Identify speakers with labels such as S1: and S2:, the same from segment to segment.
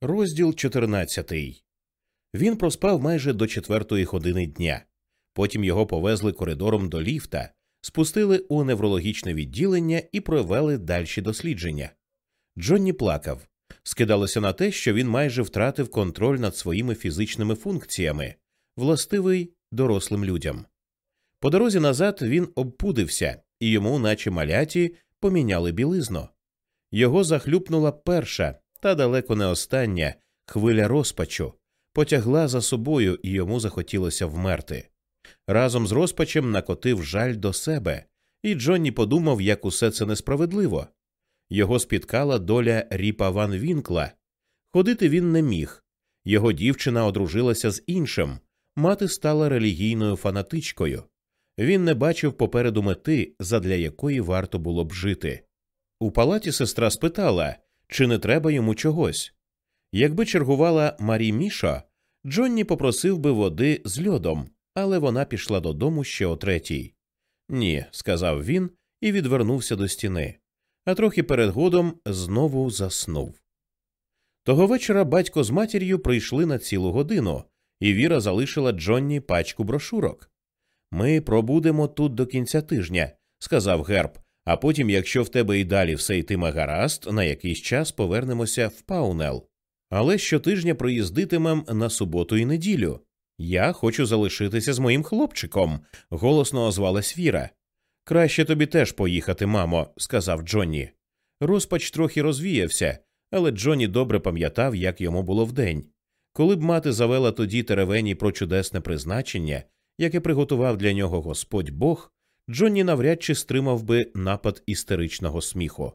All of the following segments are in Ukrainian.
S1: Розділ 14. Він проспав майже до четвертої години дня. Потім його повезли коридором до ліфта, спустили у неврологічне відділення і провели дальші дослідження. Джонні плакав. Скидалося на те, що він майже втратив контроль над своїми фізичними функціями, властивий дорослим людям. По дорозі назад він обпудився, і йому, наче маляті, поміняли білизну. Його захлюпнула перша та далеко не остання хвиля розпачу, потягла за собою, і йому захотілося вмерти. Разом з розпачем накотив жаль до себе, і Джонні подумав, як усе це несправедливо. Його спіткала доля ріпа Ван Вінкла. Ходити він не міг. Його дівчина одружилася з іншим, мати стала релігійною фанатичкою. Він не бачив попереду мети, задля якої варто було б жити. У палаті сестра спитала, чи не треба йому чогось. Якби чергувала Марі Мішо, Джонні попросив би води з льодом, але вона пішла додому ще о третій. Ні, сказав він і відвернувся до стіни, а трохи перед годом знову заснув. Того вечора батько з матір'ю прийшли на цілу годину, і Віра залишила Джонні пачку брошурок. Ми пробудемо тут до кінця тижня, сказав Герб, а потім, якщо в тебе і далі все йтиме гаразд, на якийсь час повернемося в Паунел. Але щотижня приїздитимем на суботу і неділю. Я хочу залишитися з моїм хлопчиком, голосно озвалась Віра. Краще тобі теж поїхати, мамо, сказав Джонні. Розпач трохи розвіявся, але Джонні добре пам'ятав, як йому було вдень. Коли б мати завела тоді теревені про чудесне призначення, яке приготував для нього Господь Бог, Джонні навряд чи стримав би напад істеричного сміху.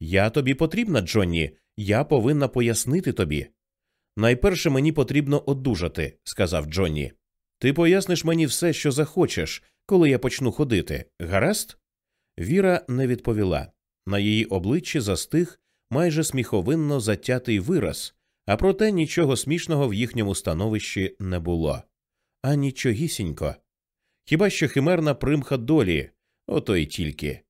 S1: Я тобі потрібна, Джонні, я повинна пояснити тобі. Найперше мені потрібно одужати, сказав Джонні. Ти поясниш мені все, що захочеш, коли я почну ходити, гаразд? Віра не відповіла. На її обличчі застиг майже сміховинно затятий вираз, а проте нічого смішного в їхньому становищі не було. А нічогісінько. Хіба що химерна примха долі, ото й тільки.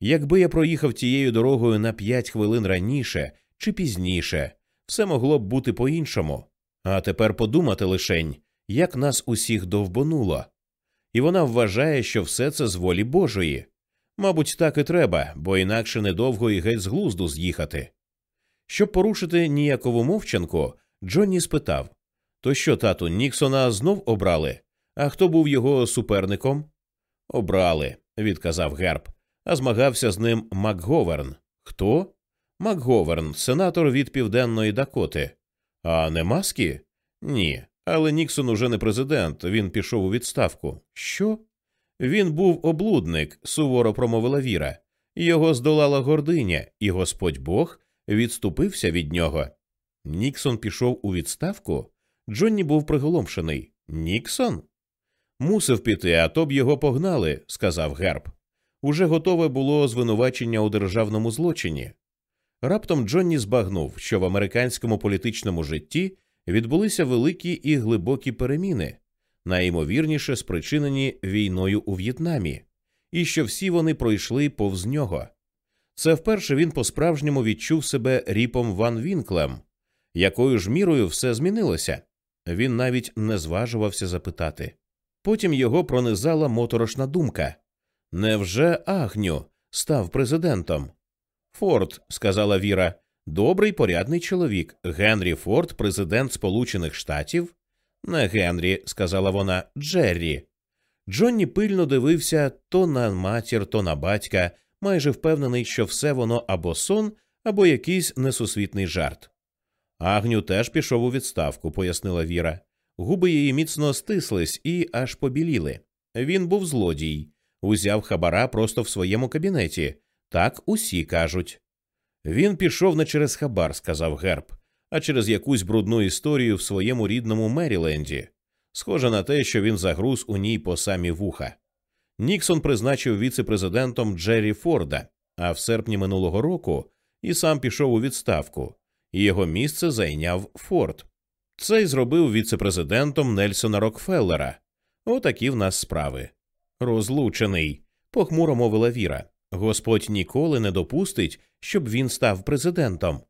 S1: Якби я проїхав тією дорогою на п'ять хвилин раніше чи пізніше, все могло б бути по іншому. А тепер подумати лишень, як нас усіх довбонуло. І вона вважає, що все це з волі Божої. Мабуть, так і треба, бо інакше недовго і геть з глузду з'їхати. Щоб порушити ніякову мовчанку, Джонні спитав То що, тату, Ніксона знов обрали? А хто був його суперником? Обрали, відказав Герб, а змагався з ним Макговерн. Хто? Макговерн, сенатор від Південної Дакоти. А не Маскі? Ні. Але Ніксон уже не президент, він пішов у відставку. Що? Він був облудник, суворо промовила Віра. Його здолала гординя, і Господь Бог відступився від нього. Ніксон пішов у відставку. Джонні був приголомшений. Ніксон? Мусив піти, а то б його погнали, сказав Герб. Уже готове було звинувачення у державному злочині. Раптом Джонні збагнув, що в американському політичному житті відбулися великі і глибокі переміни, найімовірніше спричинені війною у В'єтнамі, і що всі вони пройшли повз нього. Це вперше він по справжньому відчув себе ріпом Ван Вінклем, якою ж мірою все змінилося. Він навіть не зважувався запитати. Потім його пронизала моторошна думка невже Агню став президентом? Форд, сказала Віра, добрий порядний чоловік. Генрі Форд, президент Сполучених Штатів? Не Генрі, сказала вона, Джеррі. Джонні пильно дивився то на матір, то на батька, майже впевнений, що все воно або сон, або якийсь несусвітний жарт. Агню теж пішов у відставку, пояснила Віра. Губи її міцно стислись і аж побіліли. Він був злодій, узяв хабара просто в своєму кабінеті. Так усі кажуть. Він пішов не через хабар, сказав Герб, а через якусь брудну історію в своєму рідному Меріленді. Схоже на те, що він загруз у ній по самі вуха. Ніксон призначив віце-президентом Джеррі Форда, а в серпні минулого року і сам пішов у відставку, і його місце зайняв Форд. Цей зробив віце-президентом Нельсона Рокфеллера. Отакі в нас справи. Розлучений, похмуро мовила Віра. Господь ніколи не допустить, щоб він став президентом.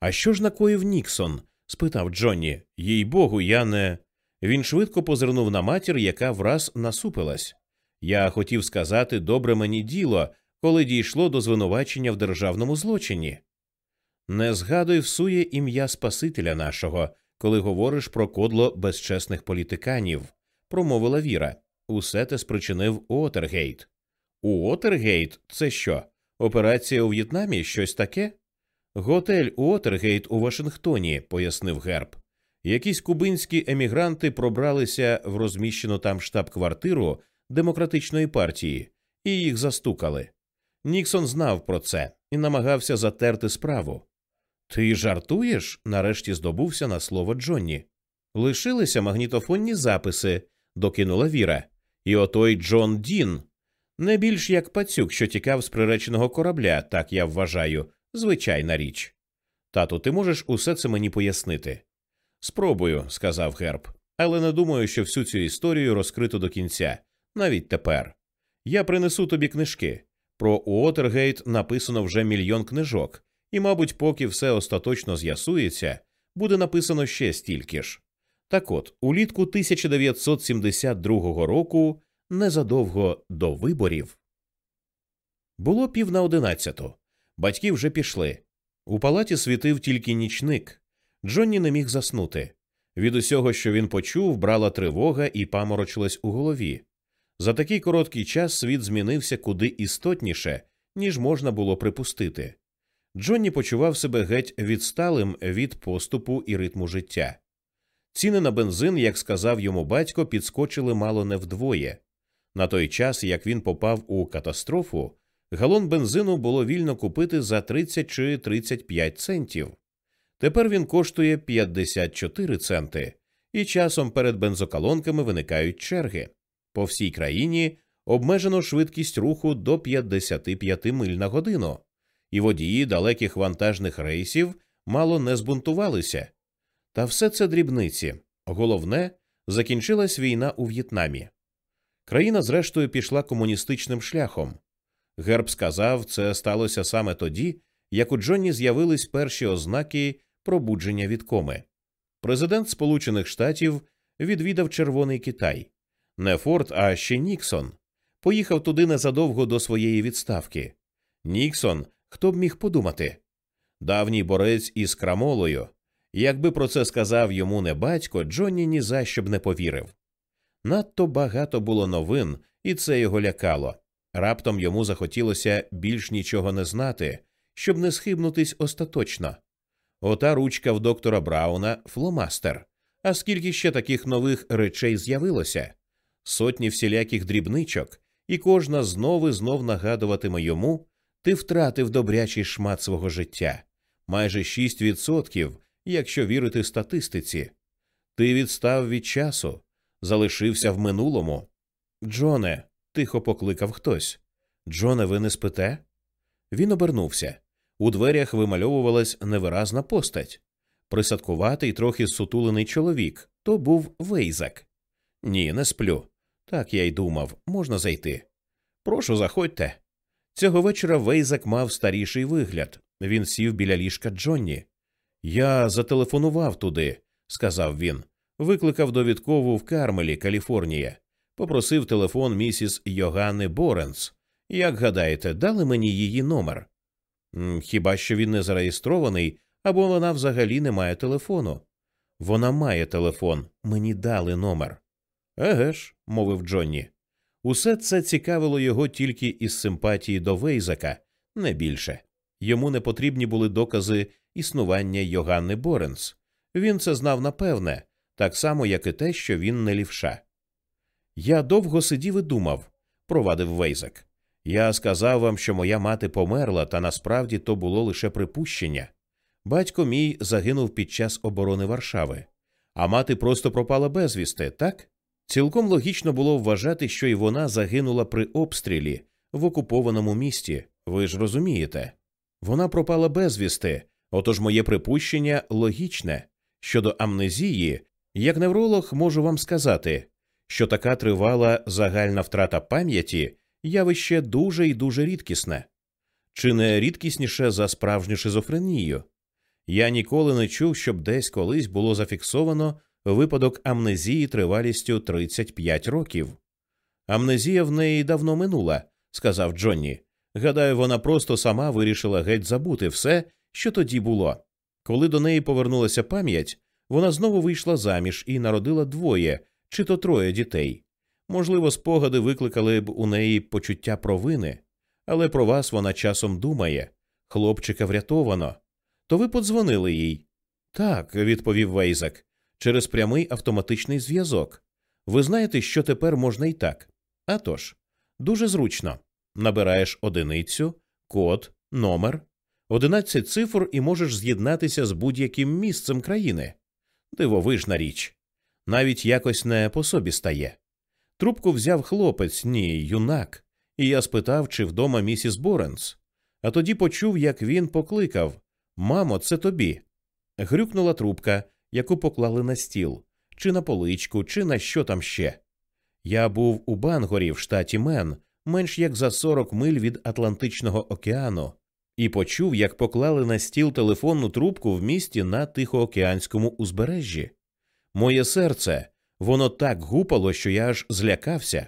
S1: А що ж накоїв Ніксон? спитав Джонні. Їй богу, я не. Він швидко позирнув на матір, яка враз насупилась. Я хотів сказати добре мені діло, коли дійшло до звинувачення в державному злочині. Не згадуй всує ім'я Спасителя нашого, коли говориш про кодло безчесних політиканів, промовила Віра. Усе те спричинив Уотергейт. Уотергейт? Це що? Операція у В'єтнамі? Щось таке? Готель Уотергейт у Вашингтоні, пояснив Герб. Якісь кубинські емігранти пробралися в розміщену там штаб-квартиру демократичної партії і їх застукали. Ніксон знав про це і намагався затерти справу. Ти жартуєш? нарешті здобувся на слово Джонні. Лишилися магнітофонні записи, докинула Віра. І отой Джон Дін. Не більш як пацюк, що тікав з приреченого корабля, так я вважаю, звичайна річ. Тату, ти можеш усе це мені пояснити? Спробую, сказав Герб, але не думаю, що всю цю історію розкрито до кінця, навіть тепер. Я принесу тобі книжки. Про Уотергейт написано вже мільйон книжок, і, мабуть, поки все остаточно з'ясується, буде написано ще стільки ж. Так от, улітку 1972 року, незадовго до виборів, було пів на одинадцяту. Батьки вже пішли. У палаті світив тільки нічник. Джонні не міг заснути. Від усього, що він почув, брала тривога і паморочилась у голові. За такий короткий час світ змінився куди істотніше, ніж можна було припустити. Джонні почував себе геть відсталим від поступу і ритму життя. Ціни на бензин, як сказав йому батько, підскочили мало не вдвоє. На той час, як він попав у катастрофу, галон бензину було вільно купити за 30 чи 35 центів. Тепер він коштує 54 центи, і часом перед бензоколонками виникають черги. По всій країні обмежено швидкість руху до 55 миль на годину, і водії далеких вантажних рейсів мало не збунтувалися. Та все це дрібниці. Головне, закінчилась війна у В'єтнамі. Країна, зрештою, пішла комуністичним шляхом. Герб сказав, це сталося саме тоді, як у Джонні з'явились перші ознаки пробудження від коми. Президент Сполучених Штатів відвідав Червоний Китай, не Форд, а ще Ніксон. Поїхав туди незадовго до своєї відставки. Ніксон, хто б міг подумати? Давній борець із крамолою. Якби про це сказав йому не батько, Джонні ні за що б не повірив. Надто багато було новин, і це його лякало. Раптом йому захотілося більш нічого не знати, щоб не схибнутись остаточно. Ота ручка в доктора Брауна фломастер. А скільки ще таких нових речей з'явилося? Сотні всіляких дрібничок, і кожна знов і знов нагадуватиме йому ти втратив добрячий шмат свого життя, майже 6%, якщо вірити статистиці. Ти відстав від часу, залишився в минулому. Джоне, тихо покликав хтось. Джоне, ви не спите? Він обернувся. У дверях вимальовувалась невиразна постать. Присадкуватий, трохи сутулений чоловік. То був Вейзак. Ні, не сплю. Так я й думав, можна зайти. Прошу, заходьте. Цього вечора Вейзак мав старіший вигляд. Він сів біля ліжка Джонні. Я зателефонував туди, сказав він. Викликав довідкову в Кармелі, Каліфорнія. Попросив телефон місіс Йоганни Боренс. Як гадаєте, дали мені її номер? Хіба що він не зареєстрований, або вона взагалі не має телефону? Вона має телефон, мені дали номер. Еге ж, мовив Джонні. Усе це цікавило його тільки із симпатії до Вейзака, не більше. Йому не потрібні були докази існування Йоганни Боренс. Він це знав напевне, так само, як і те, що він не лівша. Я довго сидів і думав, провадив Вейзак. Я сказав вам, що моя мати померла, та насправді то було лише припущення. Батько мій загинув під час оборони Варшави, а мати просто пропала безвісти, так? Цілком логічно було вважати, що і вона загинула при обстрілі в окупованому місті. Ви ж розумієте? Вона пропала безвісти, отож моє припущення логічне. Щодо амнезії, як невролог можу вам сказати, що така тривала загальна втрата пам'яті явище дуже і дуже рідкісне, чи не рідкісніше за справжню шизофренію. Я ніколи не чув, щоб десь колись було зафіксовано випадок амнезії тривалістю 35 років. Амнезія в неї давно минула, сказав Джонні. Гадаю, вона просто сама вирішила геть забути все, що тоді було. Коли до неї повернулася пам'ять, вона знову вийшла заміж і народила двоє чи то троє дітей. Можливо, спогади викликали б у неї почуття провини, але про вас вона часом думає хлопчика врятовано. То ви подзвонили їй. Так, відповів Вейзак, через прямий автоматичний зв'язок. Ви знаєте, що тепер можна і так. А тож, дуже зручно. Набираєш одиницю, код, номер, одинадцять цифр і можеш з'єднатися з будь-яким місцем країни. Дивовижна річ. Навіть якось не по собі стає. Трубку взяв хлопець, ні, юнак, і я спитав, чи вдома місіс Боренс. А тоді почув, як він покликав Мамо, це тобі. Грюкнула трубка, яку поклали на стіл, чи на поличку, чи на що там ще. Я був у Бангорі в штаті Мен, менш як за 40 миль від Атлантичного океану, і почув, як поклали на стіл телефонну трубку в місті на Тихоокеанському узбережжі. Моє серце, воно так гупало, що я аж злякався.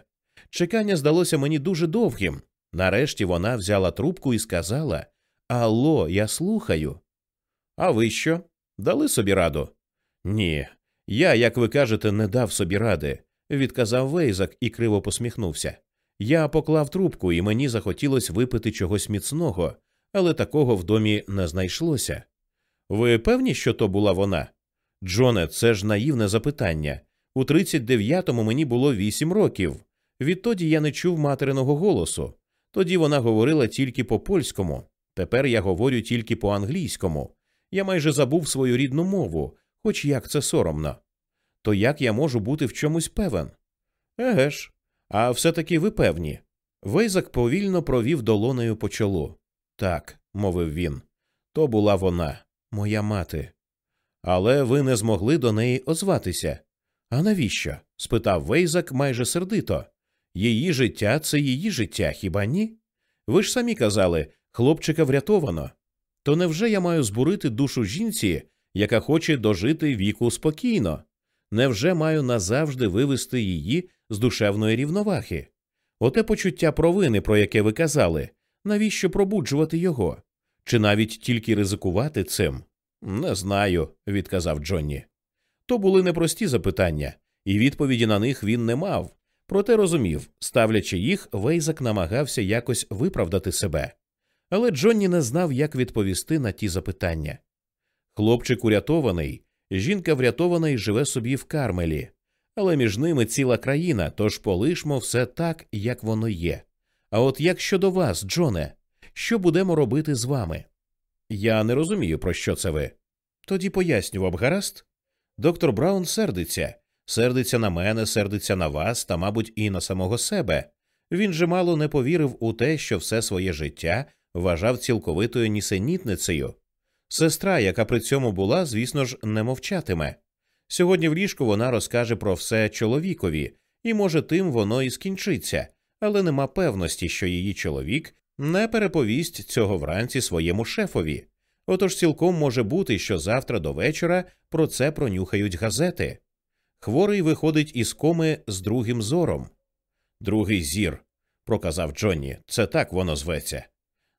S1: Чекання здалося мені дуже довгим. Нарешті вона взяла трубку і сказала Алло, я слухаю. А ви що? Дали собі раду? Ні. Я, як ви кажете, не дав собі ради, відказав Вейзак і криво посміхнувся. Я поклав трубку, і мені захотілося випити чогось міцного, але такого в домі не знайшлося. Ви певні, що то була вона? Джоне, це ж наївне запитання. У 39-му мені було вісім років. Відтоді я не чув материного голосу. Тоді вона говорила тільки по польському, тепер я говорю тільки по англійському. Я майже забув свою рідну мову, хоч як це соромно. То як я можу бути в чомусь певен? Еге ж, а все таки ви певні. Вейзак повільно провів долонею по чолу. Так, мовив він, то була вона, моя мати. Але ви не змогли до неї озватися. А навіщо? спитав Вейзак майже сердито. Її життя це її життя, хіба ні? Ви ж самі казали, хлопчика врятовано. То невже я маю збурити душу жінці, яка хоче дожити віку спокійно? Невже маю назавжди вивести її з душевної рівноваги? Оте почуття провини, про яке ви казали, навіщо пробуджувати його? Чи навіть тільки ризикувати цим? Не знаю, відказав Джонні. То були непрості запитання, і відповіді на них він не мав. Проте розумів, ставлячи їх, Вейзак намагався якось виправдати себе. Але Джонні не знав, як відповісти на ті запитання. Хлопчик урятований, жінка врятована і живе собі в Кармелі, але між ними ціла країна, тож полишмо все так, як воно є. А от як щодо вас, Джоне, що будемо робити з вами? Я не розумію, про що це ви. Тоді пояснював гаразд. Доктор Браун сердиться, сердиться на мене, сердиться на вас та, мабуть, і на самого себе. Він же мало не повірив у те, що все своє життя вважав цілковитою нісенітницею. Сестра, яка при цьому була, звісно ж, не мовчатиме. Сьогодні в ліжку вона розкаже про все чоловікові, і, може, тим воно і скінчиться, але нема певності, що її чоловік не переповість цього вранці своєму шефові. Отож цілком може бути, що завтра до вечора про це пронюхають газети. Хворий виходить із коми з другим зором. Другий зір, проказав Джонні, це так воно зветься.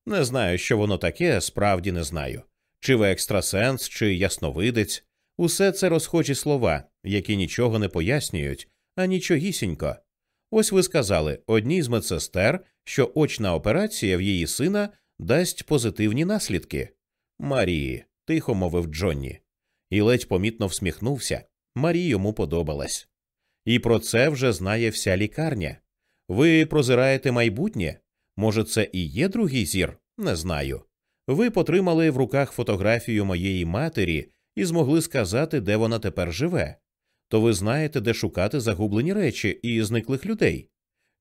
S1: Не знаю, що воно таке, справді не знаю. Чи ви екстрасенс, чи ясновидець. Усе це розхожі слова, які нічого не пояснюють, а нічогісінько. Ось ви сказали одній з медсестер, що очна операція в її сина дасть позитивні наслідки. Марії, тихо мовив Джонні, і ледь помітно всміхнувся. Марі йому подобалась. І про це вже знає вся лікарня. Ви прозираєте майбутнє? Може, це і є другий зір? Не знаю. Ви потримали в руках фотографію моєї матері і змогли сказати, де вона тепер живе. То ви знаєте, де шукати загублені речі і зниклих людей.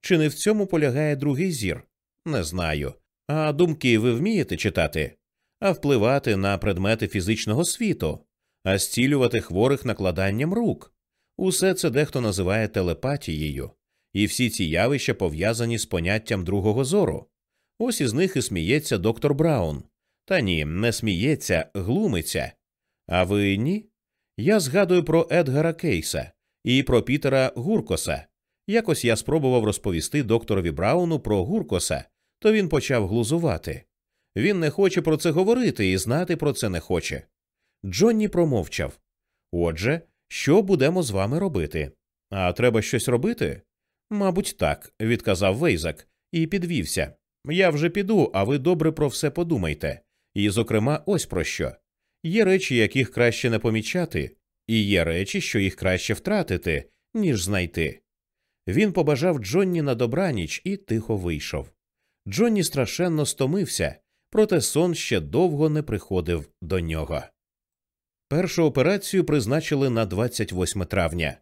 S1: Чи не в цьому полягає другий зір? Не знаю. А думки ви вмієте читати, а впливати на предмети фізичного світу, а зцілювати хворих накладанням рук. Усе це дехто називає телепатією, і всі ці явища пов'язані з поняттям другого зору. Ось із них і сміється доктор Браун. Та ні, не сміється, глумиться. А ви ні? Я згадую про Едгара Кейса і про Пітера Гуркоса. Якось я спробував розповісти докторові Брауну про Гуркоса, то він почав глузувати. Він не хоче про це говорити і знати про це не хоче. Джонні промовчав. Отже, що будемо з вами робити? А треба щось робити? Мабуть, так, відказав Вейзак і підвівся. Я вже піду, а ви добре про все подумайте. І, зокрема, ось про що. Є речі, яких краще не помічати, і є речі, що їх краще втратити, ніж знайти. Він побажав Джонні на добраніч і тихо вийшов. Джонні страшенно стомився, проте сон ще довго не приходив до нього. Першу операцію призначили на 28 травня.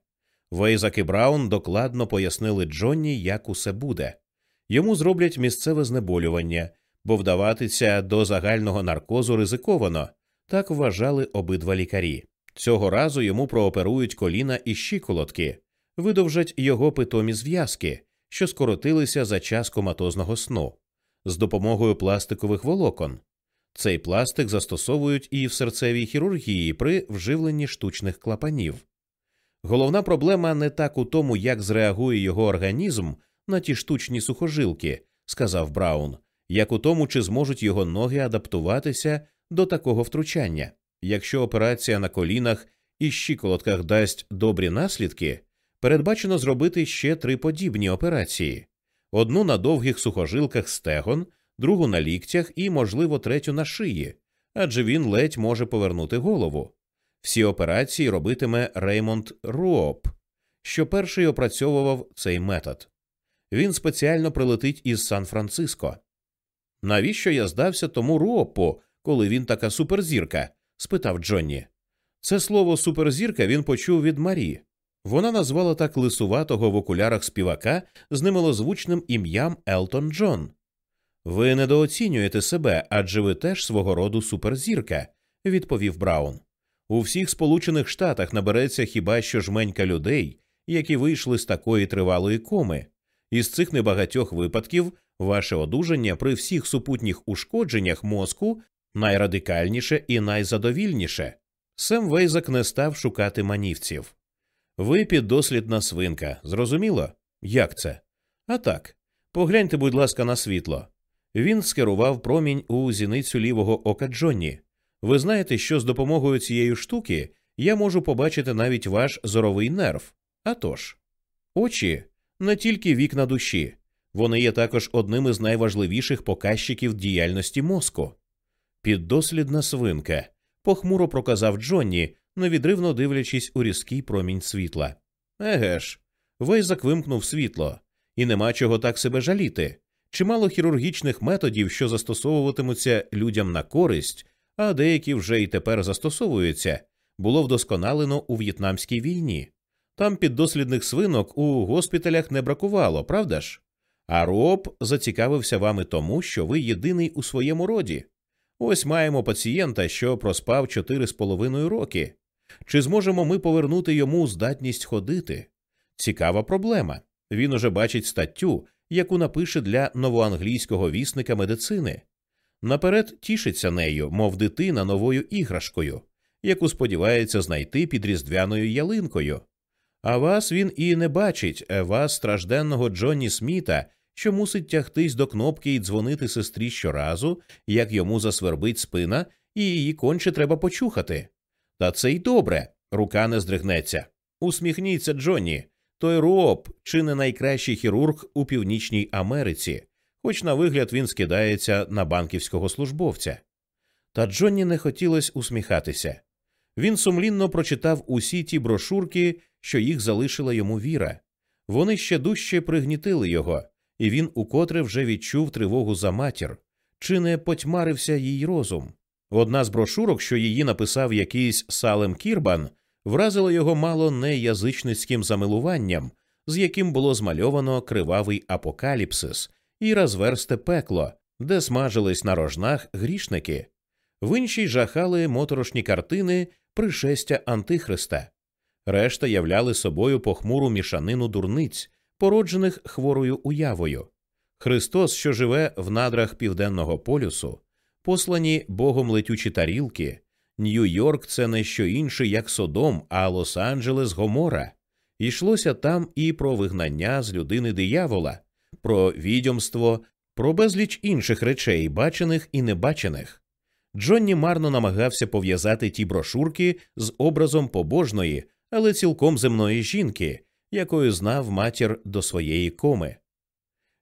S1: Вейзак і Браун докладно пояснили Джонні, як усе буде. Йому зроблять місцеве знеболювання, бо вдаватися до загального наркозу ризиковано, так вважали обидва лікарі. Цього разу йому прооперують коліна і щиколотки, видовжать його питомі зв'язки, що скоротилися за час коматозного сну, з допомогою пластикових волокон. Цей пластик застосовують і в серцевій хірургії при вживленні штучних клапанів. Головна проблема не так у тому, як зреагує його організм на ті штучні сухожилки, сказав Браун, як у тому, чи зможуть його ноги адаптуватися до такого втручання. Якщо операція на колінах і щиколотках дасть добрі наслідки, передбачено зробити ще три подібні операції: одну на довгих сухожилках стегон, другу на ліктях і, можливо, третю на шиї, адже він ледь може повернути голову. Всі операції робитиме Реймонд Руоп, що перший опрацьовував цей метод. Він спеціально прилетить із Сан-Франциско. Навіщо я здався тому Руопу, коли він така суперзірка? спитав Джонні. Це слово суперзірка він почув від Марі. Вона назвала так лисуватого в окулярах співака з немилозвучним ім'ям Елтон Джон. Ви недооцінюєте себе, адже ви теж свого роду суперзірка, відповів Браун. У всіх Сполучених Штатах набереться хіба що жменька людей, які вийшли з такої тривалої коми. Із цих небагатьох випадків ваше одужання при всіх супутніх ушкодженнях мозку найрадикальніше і найзадовільніше. Сем Вейзак не став шукати манівців. Ви піддослідна свинка, зрозуміло? Як це? А так. Погляньте, будь ласка, на світло. Він скерував промінь у зіницю лівого ока Джонні. Ви знаєте, що з допомогою цієї штуки я можу побачити навіть ваш зоровий нерв. А тож, очі не тільки вікна душі, вони є також одним із найважливіших показчиків діяльності мозку. Піддослідна свинка, похмуро проказав Джонні, невідривно дивлячись у різкий промінь світла. Еге ж, Вейзак вимкнув світло, і нема чого так себе жаліти. Чимало хірургічних методів, що застосовуватимуться людям на користь, а деякі вже й тепер застосовуються, було вдосконалено у В'єтнамській війні. Там піддослідних свинок у госпіталях не бракувало, правда ж? А Роб зацікавився вами тому, що ви єдиний у своєму роді. Ось маємо пацієнта, що проспав чотири з половиною роки. Чи зможемо ми повернути йому здатність ходити? Цікава проблема. Він уже бачить статтю, яку напише для новоанглійського вісника медицини. Наперед тішиться нею, мов дитина новою іграшкою, яку сподівається знайти під різдвяною ялинкою. А вас він і не бачить, е, вас, стражденного Джонні Сміта, що мусить тягтись до кнопки і дзвонити сестрі щоразу, як йому засвербить спина, і її конче треба почухати. Та це й добре, рука не здригнеться. Усміхніться, Джонні. Той Руоп чи не найкращий хірург у Північній Америці, хоч на вигляд він скидається на банківського службовця. Та Джонні не хотілося усміхатися. Він сумлінно прочитав усі ті брошурки, що їх залишила йому віра. Вони ще дужче пригнітили його, і він укотре вже відчув тривогу за матір, чи не потьмарився їй розум. Одна з брошурок, що її написав якийсь Салем Кірбан, вразила його мало не язичницьким замилуванням, з яким було змальовано кривавий апокаліпсис і розверсте пекло, де смажились на рожнах грішники. В іншій жахали моторошні картини пришестя Антихриста. Решта являли собою похмуру мішанину дурниць, породжених хворою уявою. Христос, що живе в надрах Південного полюсу, послані богом летючі тарілки. Нью-Йорк це не що інше, як Содом, а Лос-Анджелес Гомора. Йшлося там і про вигнання з людини диявола, про відьомство, про безліч інших речей, бачених і небачених. Джонні марно намагався пов'язати ті брошурки з образом побожної, але цілком земної жінки, якою знав матір до своєї коми.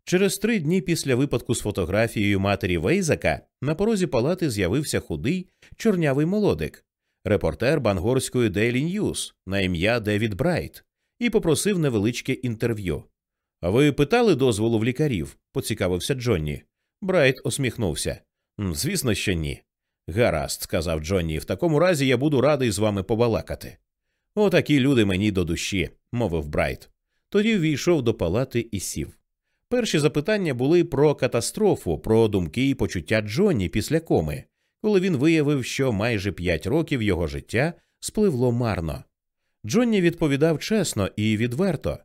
S1: Через три дні після випадку з фотографією матері Вейзака на порозі палати з'явився худий чорнявий молодик, репортер бангорської Daily News на ім'я Девід Брайт, і попросив невеличке інтерв'ю. Ви питали дозволу в лікарів? поцікавився Джонні. Брайт усміхнувся. Звісно, що ні. Гаразд, сказав Джонні, в такому разі я буду радий з вами побалакати. Отакі люди мені до душі, мовив Брайт. Тоді ввійшов до палати і сів. Перші запитання були про катастрофу, про думки і почуття Джонні після коми, коли він виявив, що майже п'ять років його життя спливло марно. Джонні відповідав чесно і відверто.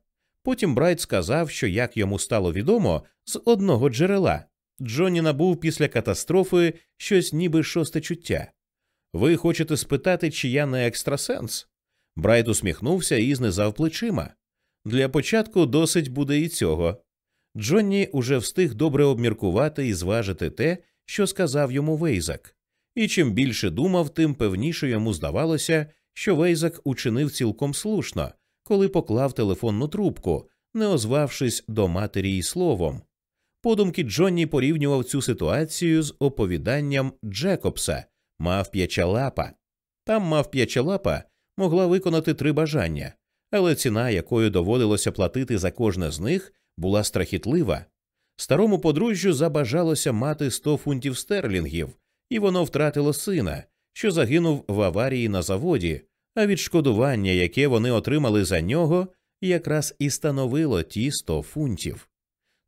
S1: Потім Брайт сказав, що як йому стало відомо з одного джерела, Джонні набув після катастрофи щось ніби шосте чуття. Ви хочете спитати, чи я не екстрасенс? Брайт усміхнувся і знизав плечима. Для початку досить буде і цього. Джонні уже встиг добре обміркувати і зважити те, що сказав йому Вейзак, і чим більше думав, тим певніше йому здавалося, що Вейзак учинив цілком слушно, коли поклав телефонну трубку, не озвавшись до матері й словом. Подумки Джонні порівнював цю ситуацію з оповіданням Джекобса мавп'яча лапа. Там мавп'яча лапа могла виконати три бажання, але ціна, якою доводилося платити за кожне з них, була страхітлива. Старому подружжю забажалося мати 100 фунтів стерлінгів, і воно втратило сина, що загинув в аварії на заводі, а відшкодування, яке вони отримали за нього, якраз і становило ті 100 фунтів.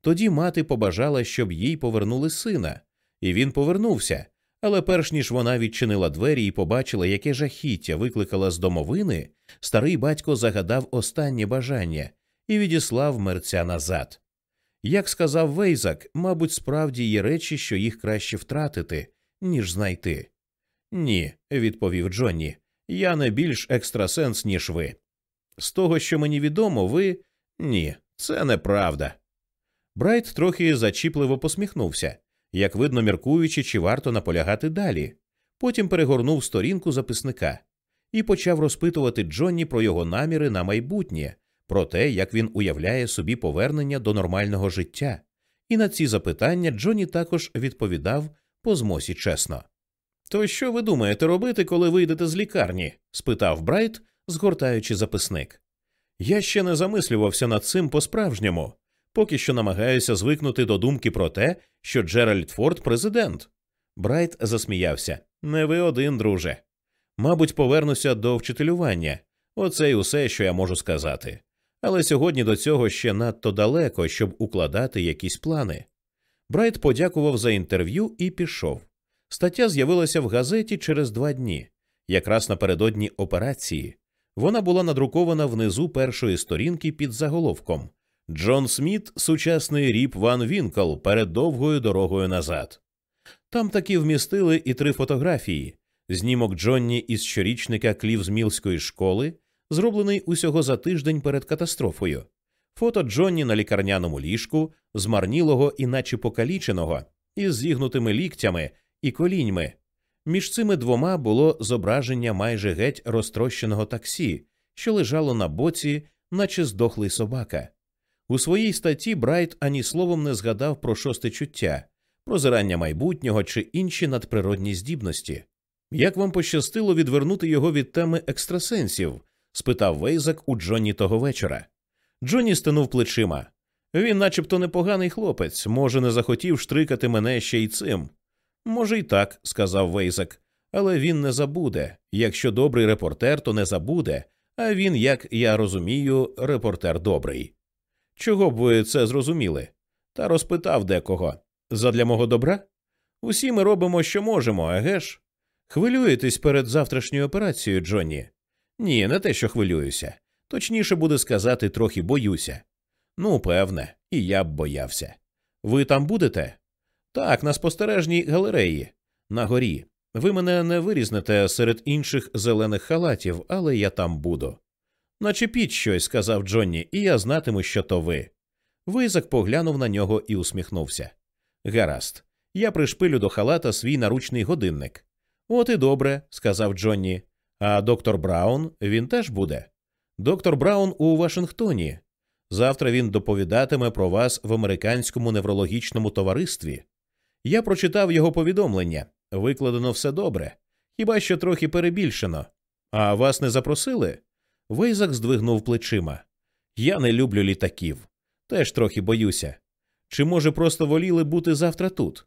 S1: Тоді мати побажала, щоб їй повернули сина, і він повернувся. Але перш ніж вона відчинила двері і побачила, яке жахіття викликала з домовини, старий батько загадав останнє бажання і відіслав мерця назад. Як сказав Вейзак, мабуть, справді є речі, що їх краще втратити, ніж знайти. Ні, відповів Джонні, я не більш екстрасенс, ніж ви. З того, що мені відомо, ви ні, це неправда. Брайт трохи зачіпливо посміхнувся, як видно, міркуючи, чи варто наполягати далі. Потім перегорнув сторінку записника і почав розпитувати Джонні про його наміри на майбутнє, про те, як він уявляє собі повернення до нормального життя. І на ці запитання Джонні також відповідав по змозі чесно. То що ви думаєте робити, коли вийдете з лікарні? спитав Брайт, згортаючи записник. Я ще не замислювався над цим по справжньому поки що намагаюся звикнути до думки про те, що Джеральд Форд президент. Брайт засміявся. Не ви один, друже. Мабуть, повернуся до вчителювання. Оце й усе, що я можу сказати. Але сьогодні до цього ще надто далеко, щоб укладати якісь плани. Брайт подякував за інтерв'ю і пішов. Стаття з'явилася в газеті через два дні, якраз напередодні операції. Вона була надрукована внизу першої сторінки під заголовком Джон Сміт, сучасний Ріп Ван Вінкл перед довгою дорогою назад. Там таки вмістили і три фотографії: знімок Джонні із щорічника Клівзмілської школи, зроблений усього за тиждень перед катастрофою, фото Джонні на лікарняному ліжку, змарнілого і наче покаліченого, із зігнутими ліктями і коліньми. Між цими двома було зображення майже геть розтрощеного таксі, що лежало на боці, наче здохлий собака. У своїй статті Брайт ані словом не згадав про шосте чуття, прозирання майбутнього чи інші надприродні здібності. Як вам пощастило відвернути його від теми екстрасенсів? спитав Вейзак у Джонні того вечора. Джонні стинув плечима. Він, начебто, непоганий хлопець, може, не захотів штрикати мене ще й цим. Може, й так, сказав Вейзак, але він не забуде. Якщо добрий репортер, то не забуде, а він, як я розумію, репортер добрий. Чого б ви це зрозуміли? Та розпитав декого. Задля мого добра? Усі ми робимо, що можемо, еге ж? Хвилюєтесь перед завтрашньою операцією, Джонні? Ні, не те, що хвилююся. Точніше буде сказати, трохи боюся. Ну, певне, і я б боявся. Ви там будете? Так, на спостережній галереї. На горі. Ви мене не вирізнете серед інших зелених халатів, але я там буду. Начепіть щось, сказав Джонні, і я знатиму, що то ви. Визак поглянув на нього і усміхнувся. Гаразд, я пришпилю до халата свій наручний годинник. От і добре, сказав Джонні. А доктор Браун він теж буде. Доктор Браун у Вашингтоні. Завтра він доповідатиме про вас в американському неврологічному товаристві. Я прочитав його повідомлення. Викладено все добре, хіба що трохи перебільшено. А вас не запросили? Вейзак здвигнув плечима. Я не люблю літаків. Теж трохи боюся. Чи, може, просто воліли бути завтра тут?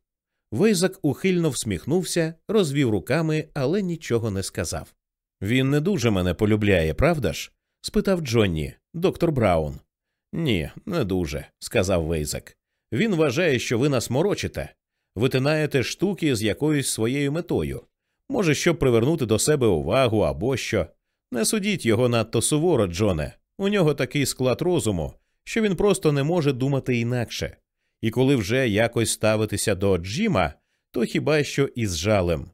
S1: Вейзак ухильно всміхнувся, розвів руками, але нічого не сказав. Він не дуже мене полюбляє, правда ж? спитав Джонні, доктор Браун. Ні, не дуже, сказав Вейзак. Він вважає, що ви нас морочите, витинаєте штуки з якоюсь своєю метою. Може, щоб привернути до себе увагу або що. Не судіть його надто суворо, Джоне. У нього такий склад розуму, що він просто не може думати інакше. І коли вже якось ставитися до Джима, то хіба що із жалем.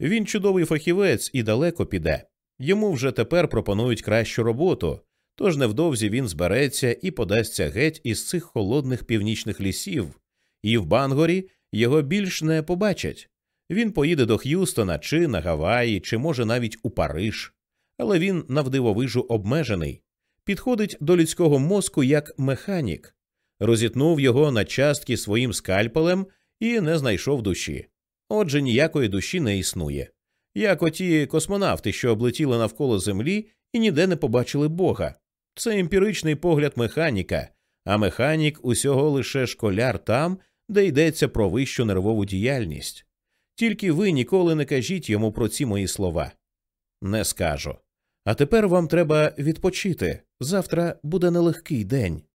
S1: Він чудовий фахівець і далеко піде. Йому вже тепер пропонують кращу роботу, тож невдовзі він збереться і подасться геть із цих холодних північних лісів, і в Бангорі його більш не побачать. Він поїде до Х'юстона чи на Гаваї, чи може навіть у Париж, але він навдивовижу обмежений, підходить до людського мозку як механік, розітнув його на частки своїм скальпелем і не знайшов душі. Отже, ніякої душі не існує. Як оті космонавти, що облетіли навколо Землі і ніде не побачили Бога. Це емпіричний погляд механіка, а механік усього лише школяр там, де йдеться про вищу нервову діяльність. Тільки ви ніколи не кажіть йому про ці мої слова. Не скажу. А тепер вам треба відпочити. Завтра буде нелегкий день.